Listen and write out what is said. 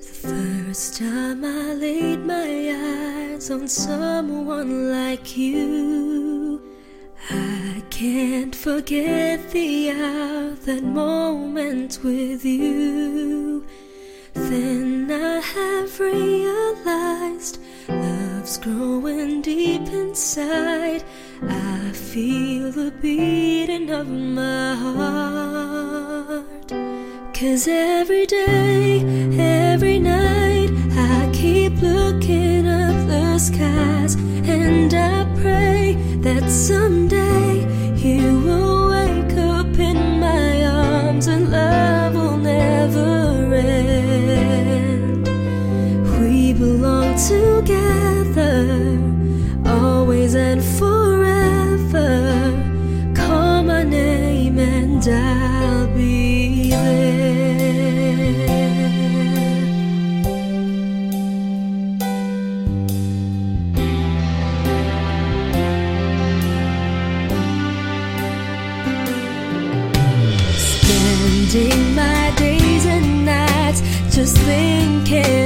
First time I laid my eyes on someone like you, I can't forget the hour, that moment with you. Then I have realized love's growing deep inside. I feel the beating of my heart. Cause every day, every night, I keep looking up the skies. And I pray that someday you will wake up in my arms and love will never end. We belong together, always and forever. Spending my days and nights just thinking.